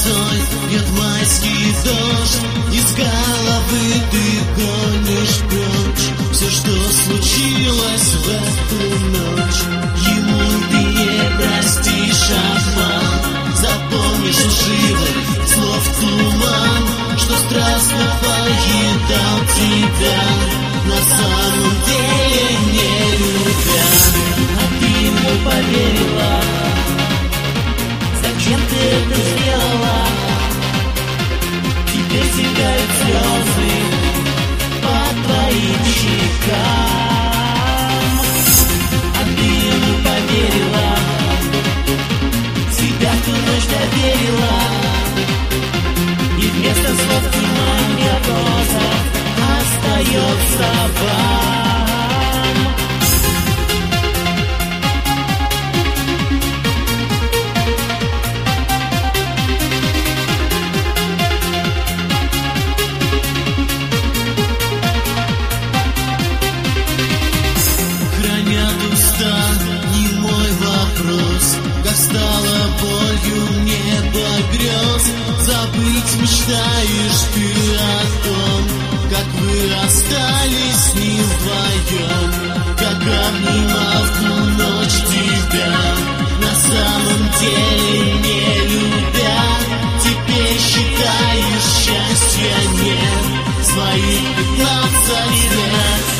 Бьет майский дождь Из головы ты гонишь прочь. Все, что случилось в эту ночь Ему ты не простишь обман. Запомнишь лживых слов туман Что страстно поедал тебя. На самом деле не любя А ты ему поверила. Зачем ты это сделала? side Забыть мечтаешь ты о том Как вы остались ним вдвоем Как обнимал ту ночь тебя. На самом деле не любя Теперь считаешь счастья нет. Своих пятнадцать лет